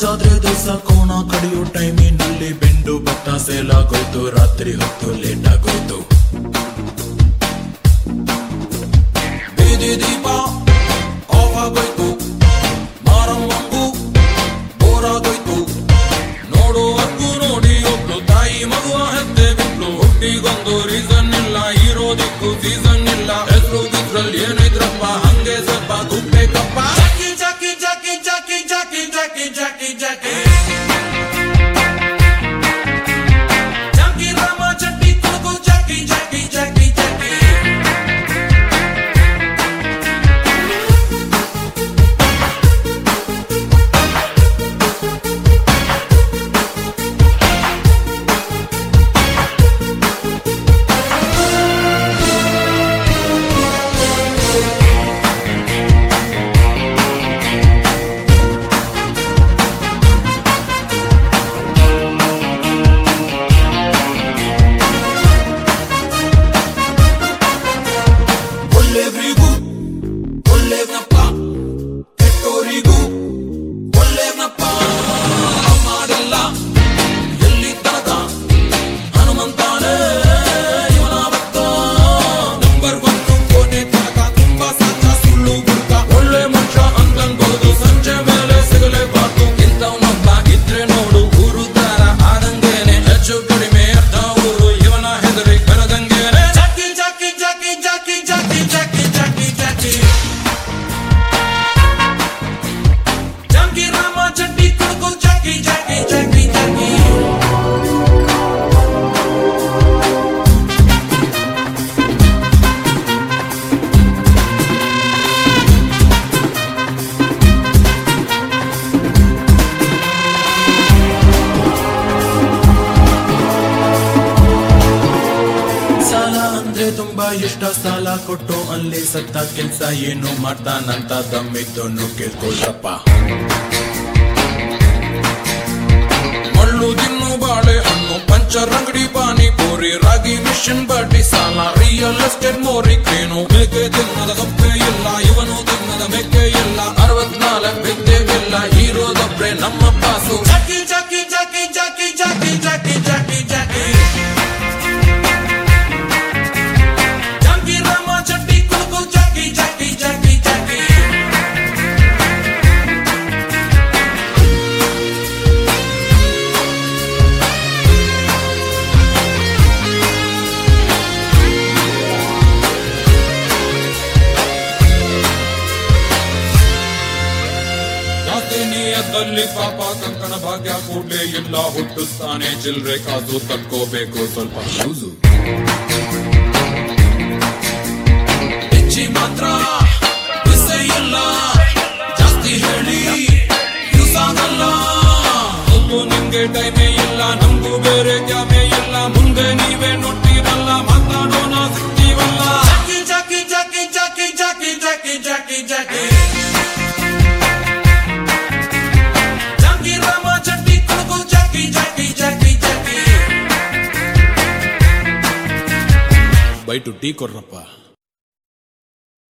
ಜಾತ್ರೆ ದಿವಸ ಕೋಣ ಕಡಿಯೋ ಟೈಮಿನಲ್ಲಿ ಬೆಂಡು ಭತ್ತ ಸೇಲಾಗೋಯ್ತು. ರಾತ್ರಿ ಹೊತ್ತು ಲೇಟ್ ಆಗೋಯ್ತು. Jackie. ಅಂದ್ರೆ ತುಂಬಾ ಇಷ್ಟ ಸಾಲ ಕೊಟ್ಟು ಅಲ್ಲಿ ಸತ್ತ ಕೆಲ್ಸ ಏನು ಮಾಡ್ತಾನಂತ ದಮ್ಮಿದ್ದನ್ನು ಕೇಳ್ಕೊಳ್ಳಪ್ಪ ಮಣ್ಣು ದಿನ್ನು ಬಾಳೆ ಹಣ್ಣು ಪಂಚರ್ ಅಂಗಡಿ ಪಾನಿ ಪೂರಿ, ರಾಗಿ ಮಿಷನ್ ಬಾಟಿ ಸಾಲ ರಿಯಲ್ ಎಸ್ಟೇಟ್ ಮೋರಿ, ಕ್ರೇನು ಮೇಕೆ ತಿನ್ನದ ನಿಯತ್ತಲ್ಲಿ ಪಾಪ ಕಂಕಣ ಭಾಗ್ಯ ಕೂಡ್ಲೆ ಇಲ್ಲ ಹುಟ್ಟುತ್ತಾನೆ. ಚಿಲ್ರೆ ಕಾಸು ತಕ್ಕೋಬೇಕು ಸ್ವಲ್ಪ. ಲೂಸು ಹೆಚ್ಚಿ ಮಾತ್ರ ಇಲ್ಲ. ಜಾಸ್ತಿ ಹೇಳಿ ಯೂಸಾಗಲ್ಲ. ಅದು ನಿಮ್ಗೆ ಟೈಮೇ ಇಲ್ಲ ನಮಗೂ ಬೇರೆ ಕ್ಯಾಮೆ ಇಲ್ಲ. ಮುಂದೆ ನೀವೇ ನೋಡ್ತೀರಲ್ಲ to take orapa